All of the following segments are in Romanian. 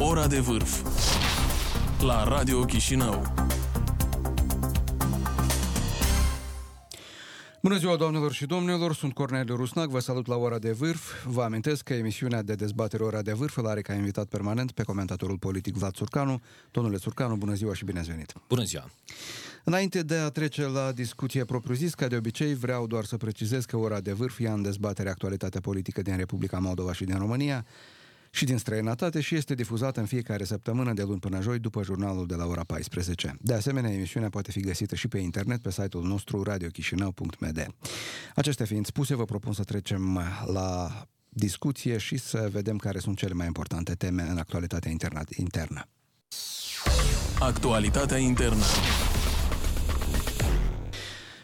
Ora de vârf la Radio Chișinău. Bună ziua, doamnelor și domnilor, sunt Corneliu Rusnac, vă salut la Ora de Vârf. Vă amintesc că emisiunea de dezbatere Ora de Vârf îl are ca invitat permanent pe comentatorul politic Vlad Surcanu. Domnule Surcanu, bună ziua și bine ați venit! Bună ziua! Înainte de a trece la discuție propriu-zis, ca de obicei, vreau doar să precizez că Ora de Vârf ia în dezbatere actualitatea politică din Republica Moldova și din România, și din străinătate și este difuzată în fiecare săptămână de luni până joi după jurnalul de la ora 14. De asemenea, emisiunea poate fi găsită și pe internet pe site-ul nostru radiochișinău.md. Acestea fiind spuse, vă propun să trecem la discuție și să vedem care sunt cele mai importante teme în actualitatea internă. Actualitatea internă.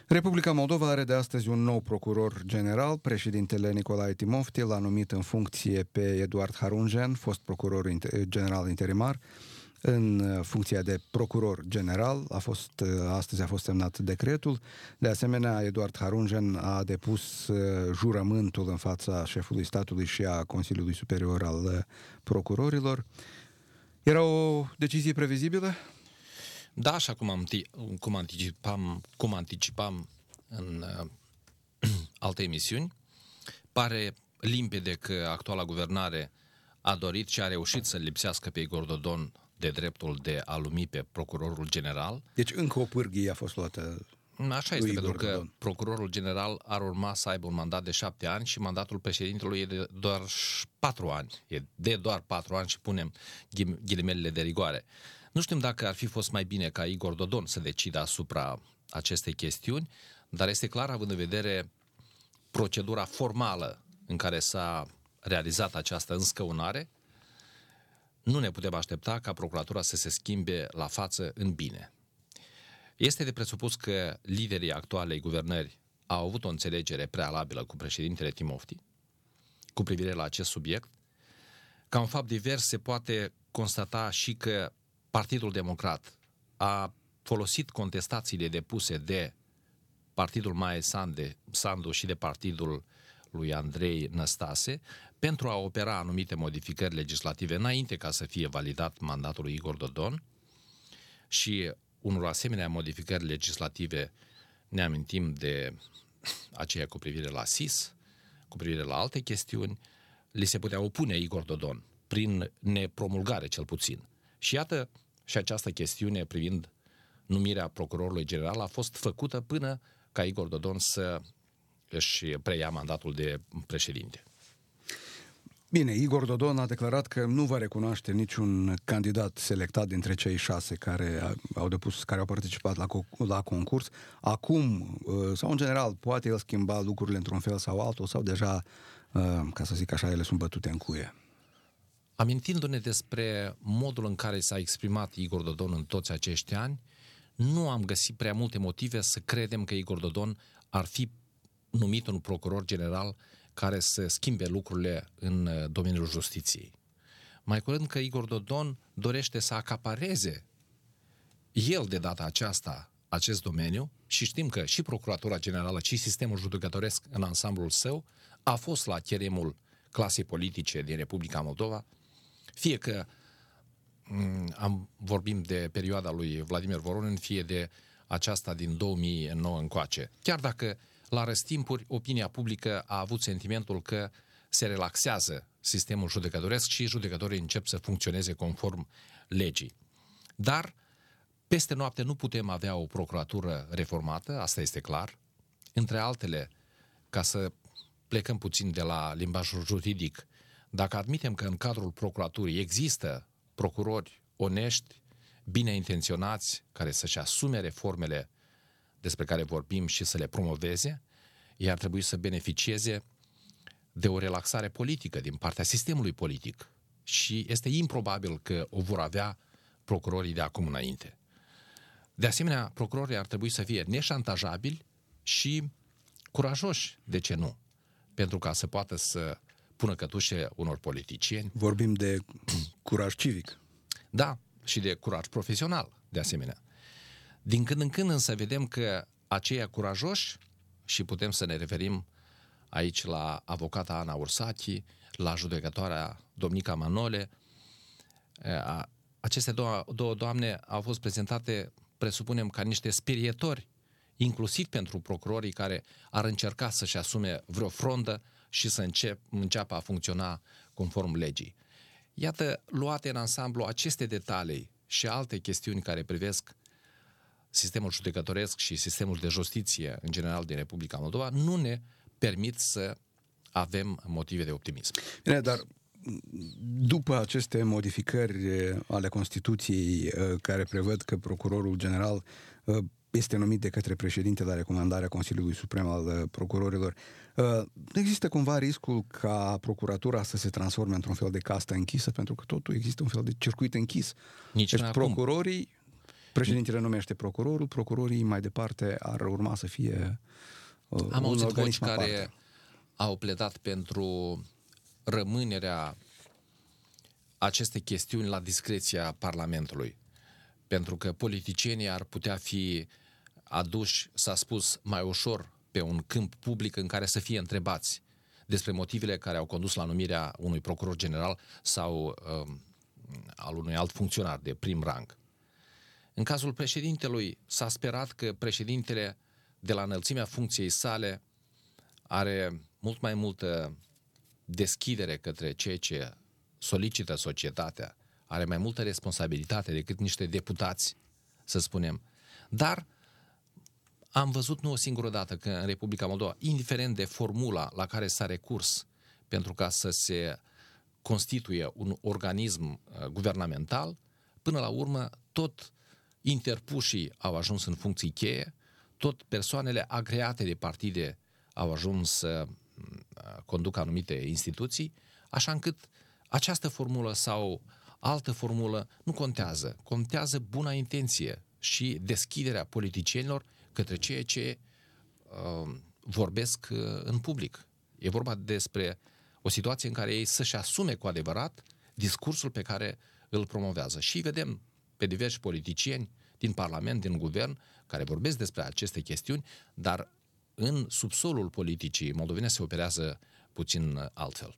Republica Moldova are de astăzi un nou procuror general. Președintele Nicolae Timofti l-a numit în funcție pe Eduard Harungen, fost procuror general interimar, în funcția de procuror general. A fost, astăzi a fost semnat decretul. De asemenea, Eduard Harungen a depus uh, jurământul în fața șefului statului și a Consiliului Superior al uh, Procurorilor. Era o decizie previzibilă? Da, așa cum, am, cum, anticipam, cum anticipam în uh, alte emisiuni, pare limpede că actuala guvernare a dorit și a reușit să lipsească pe Igor Dodon de dreptul de a lumi pe procurorul general. Deci încă o pârghie a fost luată Așa este, pentru că Dodon. procurorul general ar urma să aibă un mandat de șapte ani și mandatul președintelui e de doar patru ani. E de doar patru ani și punem ghilimelele de rigoare. Nu știm dacă ar fi fost mai bine ca Igor Dodon să decidă asupra acestei chestiuni, dar este clar, având în vedere procedura formală în care s-a realizat această înscăunare, nu ne putem aștepta ca procuratura să se schimbe la față în bine. Este de presupus că liderii actualei guvernări au avut o înțelegere prealabilă cu președintele Timofti cu privire la acest subiect. Ca un fapt divers se poate constata și că Partidul Democrat a folosit contestațiile depuse de Partidul Mae Sande, Sandu și de Partidul lui Andrei Năstase pentru a opera anumite modificări legislative înainte ca să fie validat mandatul lui Igor Dodon și unor asemenea modificări legislative ne amintim de aceea cu privire la SIS, cu privire la alte chestiuni, li se putea opune Igor Dodon, prin nepromulgare cel puțin. Și iată, și această chestiune privind numirea procurorului general a fost făcută până ca Igor Dodon să își preia mandatul de președinte. Bine, Igor Dodon a declarat că nu va recunoaște niciun candidat selectat dintre cei șase care au depus, care au participat la, la concurs. Acum, uh, sau în general, poate el schimba lucrurile într-un fel sau altul, sau deja, uh, ca să zic așa, ele sunt bătute în cuie. Amintindu-ne despre modul în care s-a exprimat Igor Dodon în toți acești ani, nu am găsit prea multe motive să credem că Igor Dodon ar fi numit un procuror general care să schimbe lucrurile în uh, domeniul justiției. Mai curând că Igor Dodon dorește să acapareze el de data aceasta acest domeniu și știm că și Procuratura Generală, și sistemul judecătoresc în ansamblul său a fost la cheremul clasei politice din Republica Moldova, fie că mm, am, vorbim de perioada lui Vladimir Voronin, fie de aceasta din 2009 încoace. Chiar dacă la răstimpuri opinia publică a avut sentimentul că se relaxează sistemul judecătoresc și judecătorii încep să funcționeze conform legii. Dar peste noapte nu putem avea o procuratură reformată, asta este clar. Între altele, ca să plecăm puțin de la limbajul juridic, dacă admitem că în cadrul procuraturii există procurori onești, bine intenționați, care să-și asume reformele despre care vorbim și să le promoveze, ei ar trebui să beneficieze de o relaxare politică din partea sistemului politic. Și este improbabil că o vor avea procurorii de acum înainte. De asemenea, procurorii ar trebui să fie neșantajabili și curajoși, de ce nu? Pentru ca să poată să pună cătușe unor politicieni. Vorbim de curaj civic. Da, și de curaj profesional, de asemenea. Din când în când însă vedem că aceia curajoși, și putem să ne referim aici la avocata Ana Ursati, la judecătoarea Domnica Manole, aceste două, două doamne au fost prezentate, presupunem, ca niște spirietori, inclusiv pentru procurorii care ar încerca să-și asume vreo frondă și să încep, înceapă a funcționa conform legii. Iată, luate în ansamblu aceste detalii și alte chestiuni care privesc sistemul judecătoresc și sistemul de justiție în general din Republica Moldova, nu ne permit să avem motive de optimism. Bine, dar după aceste modificări ale Constituției care prevăd că procurorul general este numit de către președinte la recomandarea Consiliului Suprem al Procurorilor, există cumva riscul ca procuratura să se transforme într-un fel de castă închisă, pentru că totul există un fel de circuit închis. Nici deci procurorii, președintele numește procurorul, procurorii mai departe ar urma să fie Am auzit voci care au pledat pentru rămânerea acestei chestiuni la discreția Parlamentului. Pentru că politicienii ar putea fi aduși, s-a spus, mai ușor pe un câmp public în care să fie întrebați despre motivele care au condus la numirea unui procuror general sau um, al unui alt funcționar de prim rang. În cazul președintelui s-a sperat că președintele de la înălțimea funcției sale are mult mai multă deschidere către ceea ce solicită societatea, are mai multă responsabilitate decât niște deputați, să spunem. Dar am văzut nu o singură dată că în Republica Moldova, indiferent de formula la care s-a recurs pentru ca să se constituie un organism uh, guvernamental, până la urmă tot interpușii au ajuns în funcții cheie, tot persoanele agreate de partide au ajuns să uh, conducă anumite instituții, așa încât această formulă sau altă formulă nu contează. Contează buna intenție și deschiderea politicienilor către ceea ce uh, vorbesc uh, în public. E vorba despre o situație în care ei să-și asume cu adevărat discursul pe care îl promovează. Și vedem pe diversi politicieni din Parlament, din Guvern, care vorbesc despre aceste chestiuni, dar în subsolul politicii moldovene se operează puțin altfel.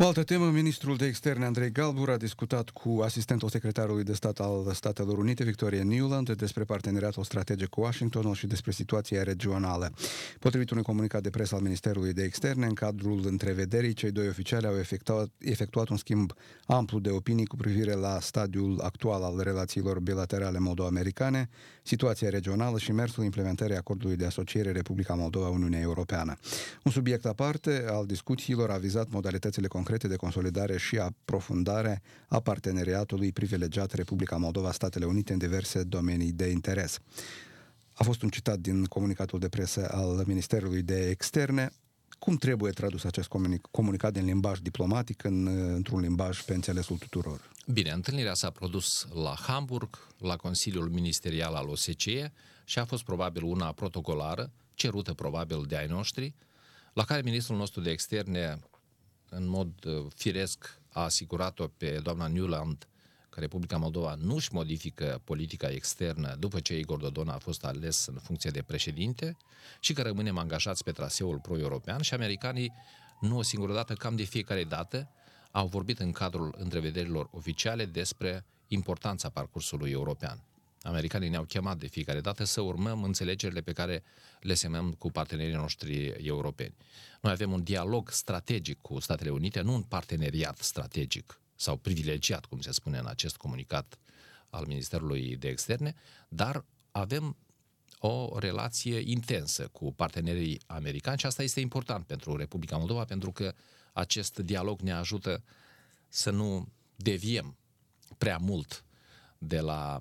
O altă temă, ministrul de externe Andrei Galbur a discutat cu asistentul secretarului de stat al Statelor Unite, Victoria Newland, despre parteneriatul strategic cu Washingtonul și despre situația regională. Potrivit unui comunicat de presă al Ministerului de Externe, în cadrul întrevederii, cei doi oficiali au efectuat, efectuat un schimb amplu de opinii cu privire la stadiul actual al relațiilor bilaterale moldo-americane, situația regională și mersul implementării acordului de asociere Republica Moldova-Uniunea Europeană. Un subiect aparte al discuțiilor a vizat modalitățile concrete concrete de consolidare și aprofundare a parteneriatului privilegiat Republica Moldova-Statele Unite în diverse domenii de interes. A fost un citat din comunicatul de presă al Ministerului de Externe. Cum trebuie tradus acest comunic- comunicat din limbaj diplomatic în, într-un limbaj pe înțelesul tuturor? Bine, întâlnirea s-a produs la Hamburg, la Consiliul Ministerial al OSCE și a fost probabil una protocolară, cerută probabil de ai noștri, la care ministrul nostru de externe în mod uh, firesc a asigurat-o pe doamna Newland că Republica Moldova nu își modifică politica externă după ce Igor Dodon a fost ales în funcție de președinte și că rămânem angajați pe traseul pro-european și americanii nu o singură dată, cam de fiecare dată, au vorbit în cadrul întrevederilor oficiale despre importanța parcursului european. Americanii ne-au chemat de fiecare dată să urmăm înțelegerile pe care le semnăm cu partenerii noștri europeni. Noi avem un dialog strategic cu Statele Unite, nu un parteneriat strategic sau privilegiat, cum se spune în acest comunicat al Ministerului de Externe, dar avem o relație intensă cu partenerii americani și asta este important pentru Republica Moldova, pentru că acest dialog ne ajută să nu deviem prea mult de la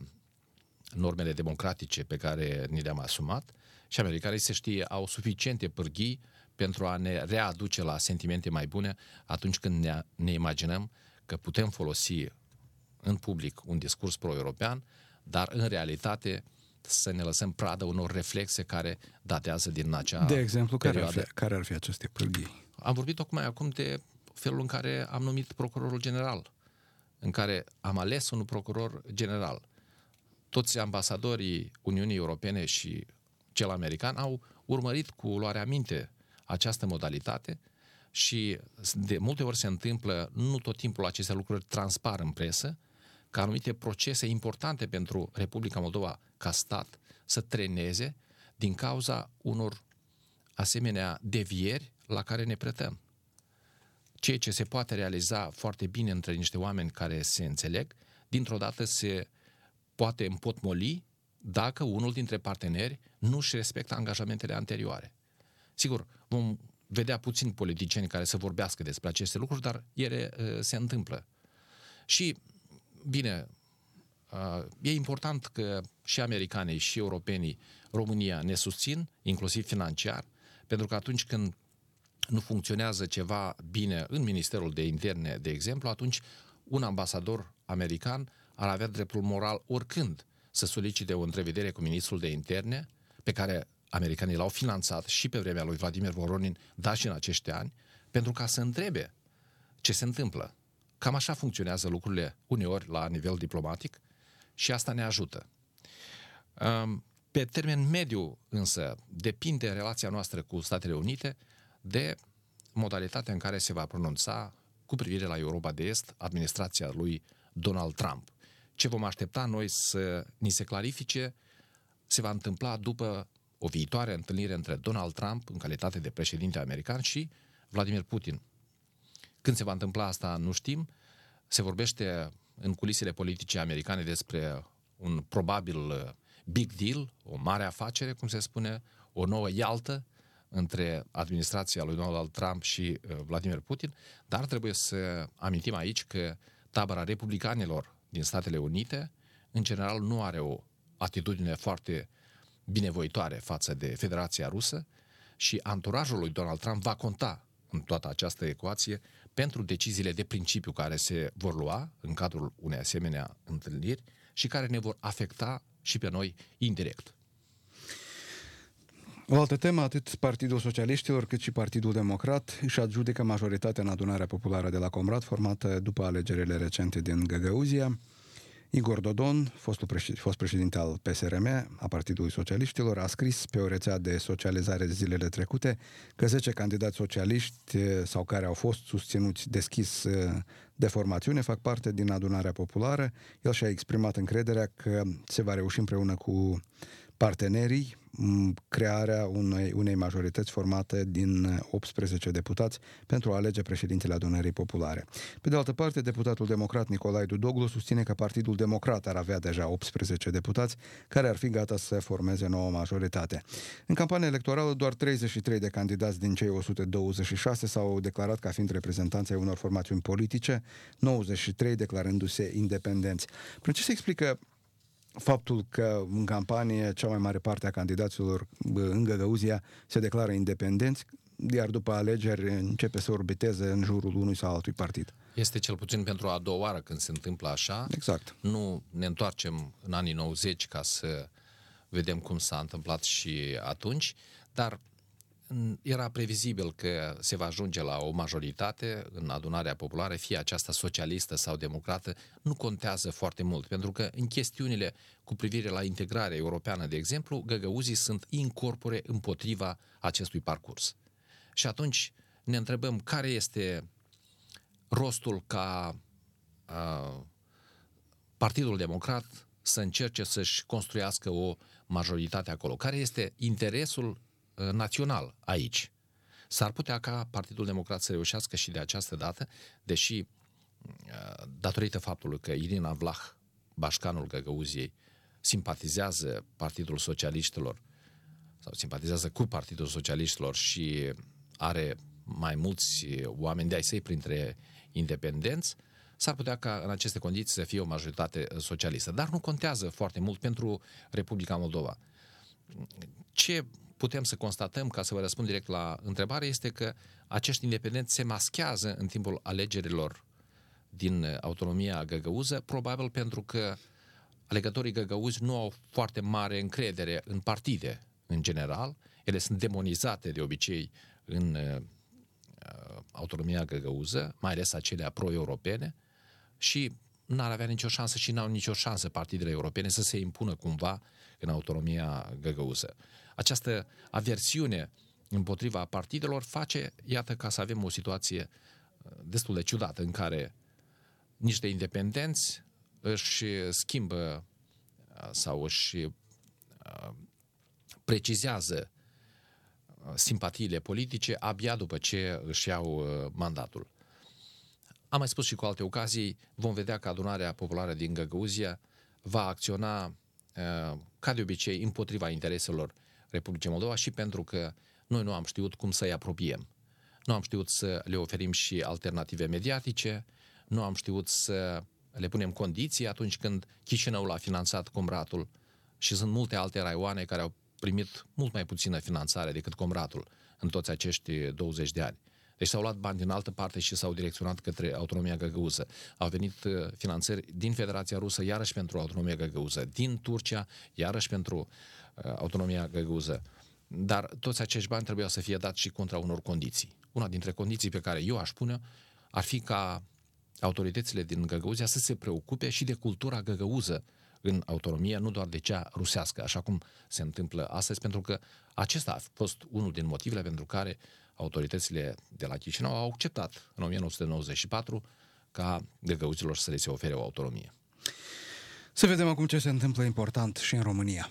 normele democratice pe care ni le-am asumat și americanii, se știe, au suficiente pârghii pentru a ne readuce la sentimente mai bune atunci când ne, ne imaginăm că putem folosi în public un discurs pro-european, dar în realitate să ne lăsăm pradă unor reflexe care datează din acea De exemplu, care ar, fi, care ar fi aceste pârghii? Am vorbit tocmai acum de felul în care am numit procurorul general, în care am ales un procuror general toți ambasadorii Uniunii Europene și cel american au urmărit cu luarea minte această modalitate, și de multe ori se întâmplă, nu tot timpul aceste lucruri transpar în presă, că anumite procese importante pentru Republica Moldova ca stat să treneze din cauza unor asemenea devieri la care ne pretăm. Ceea ce se poate realiza foarte bine între niște oameni care se înțeleg, dintr-o dată se poate împotmoli dacă unul dintre parteneri nu își respectă angajamentele anterioare. Sigur, vom vedea puțini politicieni care să vorbească despre aceste lucruri, dar ele uh, se întâmplă. Și, bine, uh, e important că și americanii și europenii România ne susțin, inclusiv financiar, pentru că atunci când nu funcționează ceva bine în Ministerul de Interne, de exemplu, atunci un ambasador american ar avea dreptul moral oricând să solicite o întrevedere cu ministrul de interne, pe care americanii l-au finanțat și pe vremea lui Vladimir Voronin, dar și în acești ani, pentru ca să întrebe ce se întâmplă. Cam așa funcționează lucrurile uneori la nivel diplomatic și asta ne ajută. Pe termen mediu, însă, depinde relația noastră cu Statele Unite de modalitatea în care se va pronunța cu privire la Europa de Est administrația lui Donald Trump. Ce vom aștepta noi să ni se clarifice se va întâmpla după o viitoare întâlnire între Donald Trump, în calitate de președinte american, și Vladimir Putin. Când se va întâmpla asta, nu știm. Se vorbește în culisele politice americane despre un probabil uh, big deal, o mare afacere, cum se spune, o nouă ialtă între administrația lui Donald Trump și uh, Vladimir Putin, dar trebuie să amintim aici că tabăra republicanilor din Statele Unite, în general, nu are o atitudine foarte binevoitoare față de Federația Rusă și anturajul lui Donald Trump va conta în toată această ecuație pentru deciziile de principiu care se vor lua în cadrul unei asemenea întâlniri și care ne vor afecta și pe noi indirect. O altă temă, atât Partidul Socialiștilor cât și Partidul Democrat își adjudică majoritatea în adunarea populară de la Comrat, formată după alegerile recente din Găgăuzia. Igor Dodon, fostul președ, fost președinte al PSRM, a Partidului Socialiștilor, a scris pe o rețea de socializare zilele trecute că 10 candidați socialiști eh, sau care au fost susținuți deschis eh, de formațiune fac parte din adunarea populară. El și-a exprimat încrederea că se va reuși împreună cu partenerii crearea unei, unei majorități formate din 18 deputați pentru a alege președintele adunării populare. Pe de altă parte, deputatul democrat Nicolae Dudoglu susține că Partidul Democrat ar avea deja 18 deputați care ar fi gata să formeze nouă majoritate. În campania electorală, doar 33 de candidați din cei 126 s-au declarat ca fiind reprezentanții unor formațiuni politice, 93 declarându-se independenți. Prin ce se explică faptul că în campanie cea mai mare parte a candidaților în Găgăuzia se declară independenți, iar după alegeri începe să orbiteze în jurul unui sau altui partid. Este cel puțin pentru a doua oară când se întâmplă așa. Exact. Nu ne întoarcem în anii 90 ca să vedem cum s-a întâmplat și atunci, dar era previzibil că se va ajunge la o majoritate în adunarea populară, fie aceasta socialistă sau democrată, nu contează foarte mult, pentru că în chestiunile cu privire la integrarea europeană, de exemplu, găgăuzii sunt incorpore împotriva acestui parcurs. Și atunci ne întrebăm care este rostul ca uh, Partidul Democrat să încerce să-și construiască o majoritate acolo. Care este interesul Uh, național aici. S-ar putea ca Partidul Democrat să reușească și de această dată, deși uh, datorită faptului că Irina Vlah, bașcanul Găgăuziei, simpatizează Partidul Socialiștilor sau simpatizează cu Partidul Socialiștilor și are mai mulți oameni de-ai săi printre independenți, s-ar putea ca în aceste condiții să fie o majoritate socialistă. Dar nu contează foarte mult pentru Republica Moldova. Ce putem să constatăm, ca să vă răspund direct la întrebare, este că acești independenți se maschează în timpul alegerilor din autonomia găgăuză, probabil pentru că alegătorii găgăuzi nu au foarte mare încredere în partide în general. Ele sunt demonizate de obicei în uh, autonomia găgăuză, mai ales acelea pro-europene și n-ar avea nicio șansă și n-au nicio șansă partidele europene să se impună cumva în autonomia găgăuză. Această aversiune împotriva partidelor face, iată, ca să avem o situație uh, destul de ciudată în care niște independenți își schimbă uh, sau își uh, precizează simpatiile politice abia după ce își iau mandatul. Am mai spus și cu alte ocazii, vom vedea că adunarea populară din Găgăuzia va acționa ca de obicei împotriva intereselor Republicii Moldova și pentru că noi nu am știut cum să-i apropiem. Nu am știut să le oferim și alternative mediatice, nu am știut să le punem condiții atunci când Chișinăul a finanțat Comratul și sunt multe alte raioane care au primit mult mai puțină finanțare decât Comratul în toți acești 20 de ani. Deci s-au luat bani din altă parte și s-au direcționat către autonomia găgăuză. Au venit uh, finanțări din Federația Rusă, iarăși pentru autonomia găgăuză, din Turcia, iarăși pentru uh, autonomia găgăuză. Dar toți acești bani trebuiau să fie dați și contra unor condiții. Una dintre condiții pe care eu aș pune ar fi ca autoritățile din Găgăuzia să se preocupe și de cultura găgăuză în autonomie, nu doar de cea rusească, așa cum se întâmplă astăzi, pentru că acesta a fost unul din motivele pentru care autoritățile de la Chișinău au acceptat în 1994 ca găgăuzilor să le se ofere o autonomie. Să vedem acum ce se întâmplă important și în România.